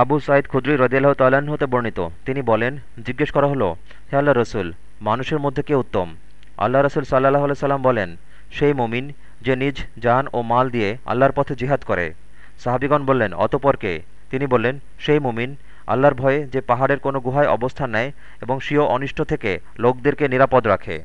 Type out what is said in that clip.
আবু সাইদ খুদ্রি রদিয়াল্লাহ তাল্লাহ্ন হতে বর্ণিত। তিনি বলেন, জিজ্ঞেস করা হলো, হে আল্লাহ রসুল, মানুষের মধ্যে কে উত্তম? আল্লাহ রসুল সাল্লাহ সাল্লাম বলেন, সেই মমিন যে নিজ জান ও মাল দিয়ে আল্লাহর পথে জিহাদ করে। সাহাবিগণ বললেন অতপরকে তিনি বললেন, সেই মুমিন আল্লাহর ভয়ে যে পাহাড়ের কোনো গুহায় অবস্থান নেয় এবং স্বীয় অনিষ্ট থেকে লোকদেরকে নিরাপদ রাখে।